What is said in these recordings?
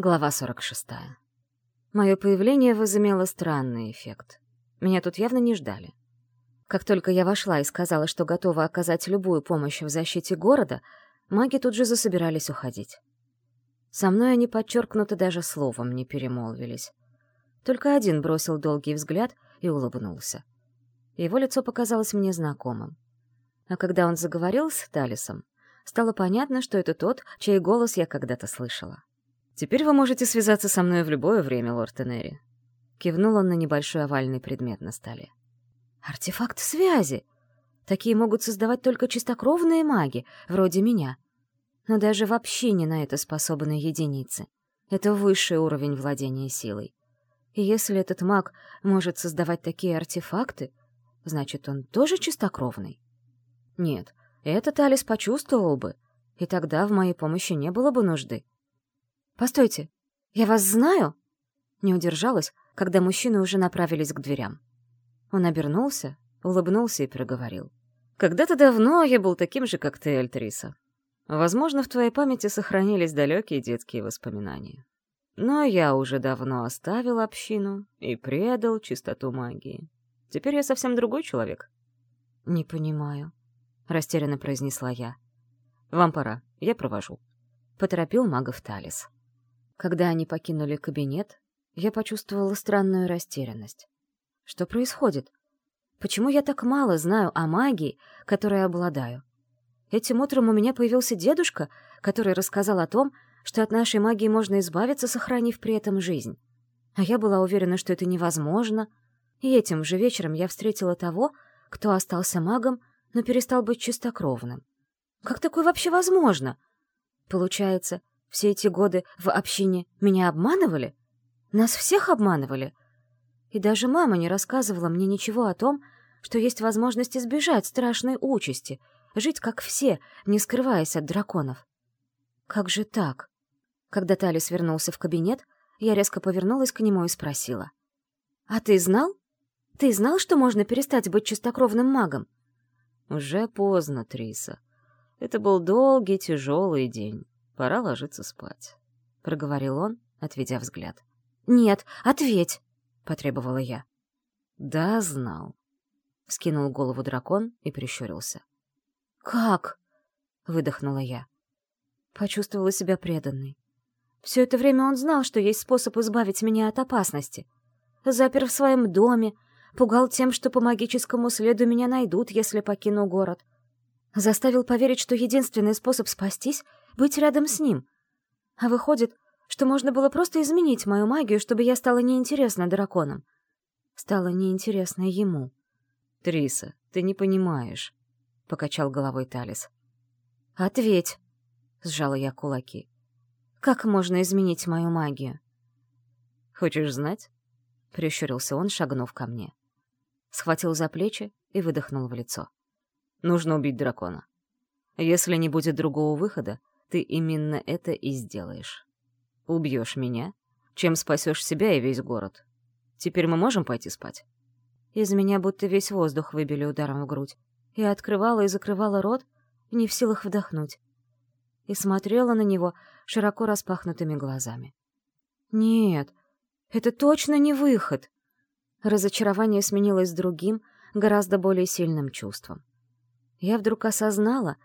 Глава 46. Мое появление возымело странный эффект. Меня тут явно не ждали. Как только я вошла и сказала, что готова оказать любую помощь в защите города, маги тут же засобирались уходить. Со мной они подчеркнуто даже словом не перемолвились. Только один бросил долгий взгляд и улыбнулся. Его лицо показалось мне знакомым. А когда он заговорил с Талисом, стало понятно, что это тот, чей голос я когда-то слышала. «Теперь вы можете связаться со мной в любое время, лорд Тенери». Кивнул он на небольшой овальный предмет на столе. «Артефакт связи! Такие могут создавать только чистокровные маги, вроде меня. Но даже вообще не на это способны единицы. Это высший уровень владения силой. И если этот маг может создавать такие артефакты, значит, он тоже чистокровный? Нет, этот Алис почувствовал бы, и тогда в моей помощи не было бы нужды. «Постойте, я вас знаю?» Не удержалась, когда мужчины уже направились к дверям. Он обернулся, улыбнулся и проговорил. «Когда-то давно я был таким же, как ты, Альтриса. Возможно, в твоей памяти сохранились далекие детские воспоминания. Но я уже давно оставил общину и предал чистоту магии. Теперь я совсем другой человек». «Не понимаю», — растерянно произнесла я. «Вам пора, я провожу», — поторопил магов Талис. Когда они покинули кабинет, я почувствовала странную растерянность. Что происходит? Почему я так мало знаю о магии, которой обладаю? Этим утром у меня появился дедушка, который рассказал о том, что от нашей магии можно избавиться, сохранив при этом жизнь. А я была уверена, что это невозможно. И этим же вечером я встретила того, кто остался магом, но перестал быть чистокровным. Как такое вообще возможно? Получается, все эти годы в общине меня обманывали? Нас всех обманывали? И даже мама не рассказывала мне ничего о том, что есть возможность избежать страшной участи, жить как все, не скрываясь от драконов. Как же так? Когда Талис вернулся в кабинет, я резко повернулась к нему и спросила. «А ты знал? Ты знал, что можно перестать быть чистокровным магом?» «Уже поздно, Триса. Это был долгий, тяжелый день. Пора ложиться спать», — проговорил он, отведя взгляд. «Нет, ответь!» — потребовала я. «Да, знал», — скинул голову дракон и прищурился. «Как?» — выдохнула я. Почувствовала себя преданной. Все это время он знал, что есть способ избавить меня от опасности. Запер в своем доме, пугал тем, что по магическому следу меня найдут, если покину город. Заставил поверить, что единственный способ спастись быть рядом с ним. А выходит, что можно было просто изменить мою магию, чтобы я стала неинтересна драконам. Стала неинтересна ему. «Триса, ты не понимаешь», — покачал головой Талис. «Ответь», — сжала я кулаки. «Как можно изменить мою магию?» «Хочешь знать?» — прищурился он, шагнув ко мне. Схватил за плечи и выдохнул в лицо. «Нужно убить дракона. Если не будет другого выхода, ты именно это и сделаешь. Убьешь меня, чем спасешь себя и весь город. Теперь мы можем пойти спать?» Из меня будто весь воздух выбили ударом в грудь. Я открывала и закрывала рот, не в силах вдохнуть. И смотрела на него широко распахнутыми глазами. «Нет, это точно не выход!» Разочарование сменилось другим, гораздо более сильным чувством. Я вдруг осознала,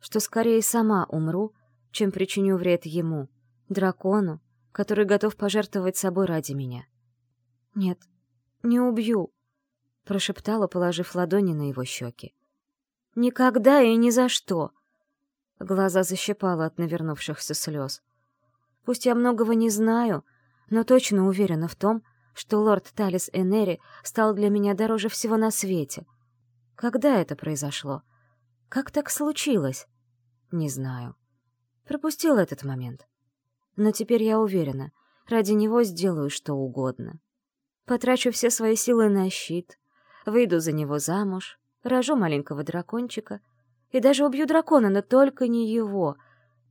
что скорее сама умру, чем причиню вред ему, дракону, который готов пожертвовать собой ради меня. «Нет, не убью», — прошептала, положив ладони на его щеки. «Никогда и ни за что!» Глаза защипала от навернувшихся слез. «Пусть я многого не знаю, но точно уверена в том, что лорд Талис Энери стал для меня дороже всего на свете. Когда это произошло? Как так случилось? Не знаю. Пропустил этот момент. Но теперь я уверена, ради него сделаю что угодно. Потрачу все свои силы на щит, выйду за него замуж, рожу маленького дракончика и даже убью дракона, но только не его,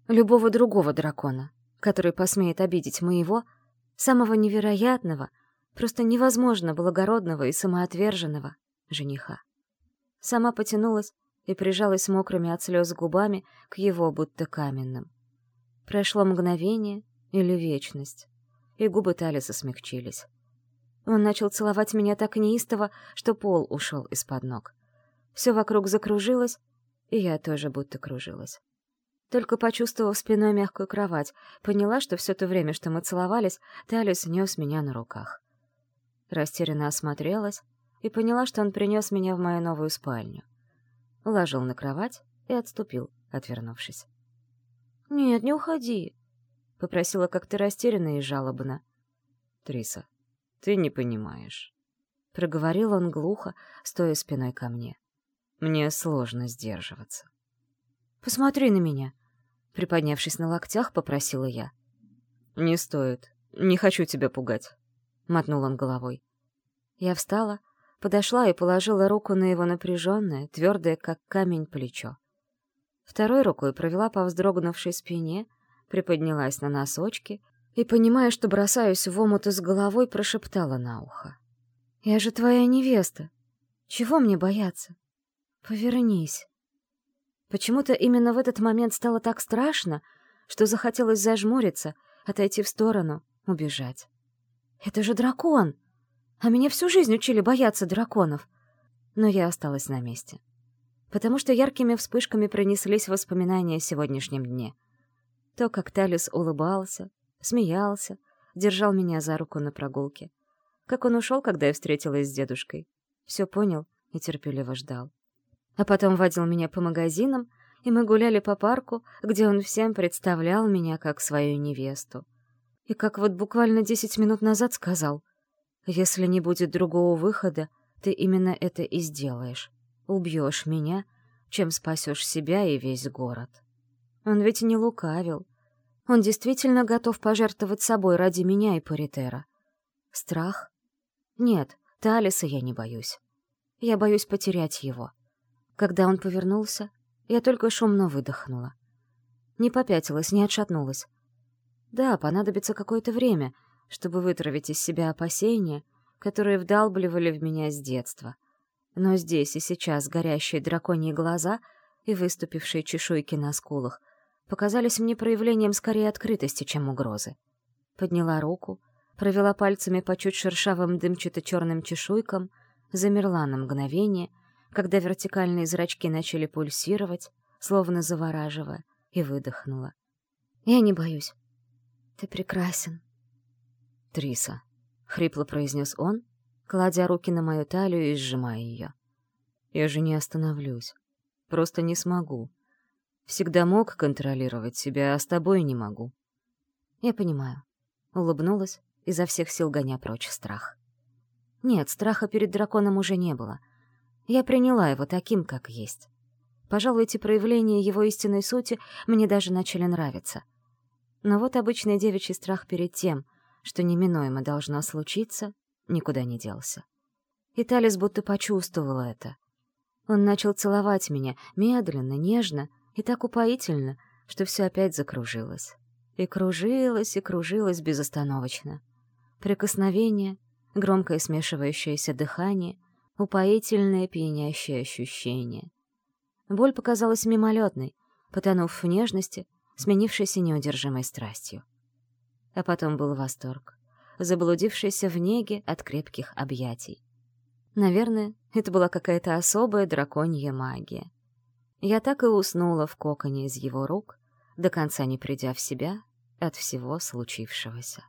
любого другого дракона, который посмеет обидеть моего, самого невероятного, просто невозможно благородного и самоотверженного жениха. Сама потянулась и прижалась мокрыми от слез губами к его будто каменным. Прошло мгновение, Или вечность. И губы Талиса смягчились. Он начал целовать меня так неистово, что пол ушел из-под ног. Все вокруг закружилось, и я тоже будто кружилась. Только почувствовав спиной мягкую кровать, поняла, что все то время, что мы целовались, Талис нес меня на руках. Растерянно осмотрелась и поняла, что он принес меня в мою новую спальню. Уложил на кровать и отступил, отвернувшись. «Нет, не уходи», — попросила как-то растерянно и жалобно. «Триса, ты не понимаешь», — проговорил он глухо, стоя спиной ко мне. «Мне сложно сдерживаться». «Посмотри на меня», Приподнявшись на локтях, попросила я. «Не стоит. Не хочу тебя пугать», — мотнул он головой. Я встала, подошла и положила руку на его напряженное, твердое, как камень, плечо. Второй рукой провела по вздрогнувшей спине, приподнялась на носочки и, понимая, что бросаюсь в омут с головой, прошептала на ухо. «Я же твоя невеста. Чего мне бояться? Повернись». Почему-то именно в этот момент стало так страшно, что захотелось зажмуриться, отойти в сторону, убежать. «Это же дракон! А меня всю жизнь учили бояться драконов!» Но я осталась на месте. Потому что яркими вспышками пронеслись воспоминания о сегодняшнем дне. То, как Талис улыбался, смеялся, держал меня за руку на прогулке. Как он ушел, когда я встретилась с дедушкой. Все понял и терпеливо ждал а потом водил меня по магазинам, и мы гуляли по парку, где он всем представлял меня как свою невесту. И как вот буквально десять минут назад сказал, «Если не будет другого выхода, ты именно это и сделаешь. Убьешь меня, чем спасешь себя и весь город». Он ведь не лукавил. Он действительно готов пожертвовать собой ради меня и Паритера. Страх? Нет, Талиса я не боюсь. Я боюсь потерять его. Когда он повернулся, я только шумно выдохнула. Не попятилась, не отшатнулась. Да, понадобится какое-то время, чтобы вытравить из себя опасения, которые вдалбливали в меня с детства. Но здесь и сейчас горящие драконьи глаза и выступившие чешуйки на скулах показались мне проявлением скорее открытости, чем угрозы. Подняла руку, провела пальцами по чуть шершавым дымчато-черным чешуйкам, замерла на мгновение — когда вертикальные зрачки начали пульсировать, словно завораживая, и выдохнула. «Я не боюсь. Ты прекрасен». «Триса», — хрипло произнес он, кладя руки на мою талию и сжимая ее. «Я же не остановлюсь. Просто не смогу. Всегда мог контролировать себя, а с тобой не могу». «Я понимаю». Улыбнулась, изо всех сил гоня прочь страх. Нет, страха перед драконом уже не было — я приняла его таким, как есть. Пожалуй, эти проявления его истинной сути мне даже начали нравиться. Но вот обычный девичий страх перед тем, что неминуемо должно случиться, никуда не делся. И Талис будто почувствовал это. Он начал целовать меня медленно, нежно и так упоительно, что все опять закружилось. И кружилось, и кружилось безостановочно. Прикосновение, громкое смешивающееся дыхание — упоительное пьянящее ощущение. Боль показалась мимолетной, потонув в нежности, сменившейся неудержимой страстью. А потом был восторг, заблудившийся в неге от крепких объятий. Наверное, это была какая-то особая драконья магия. Я так и уснула в коконе из его рук, до конца не придя в себя от всего случившегося.